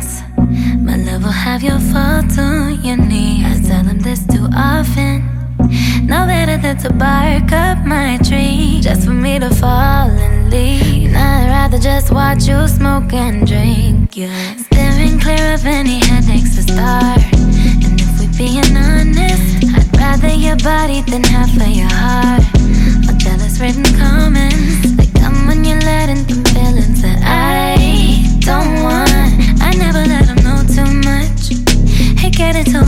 friends. My love will have your faults on your knees. I tell them this too often. Now that I did to bark up my tree, just for me to fall and leave. Now I'd rather just watch you smoke and drink. Yeah, steering clear of any headaches to start. And if we being honest, I'd rather your body than have Hey,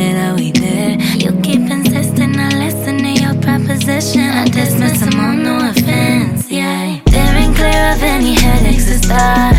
say that we did. You keep insisting I listen to your proposition. I dismiss them on no offense, yeah. Steering clear of any headaches to start.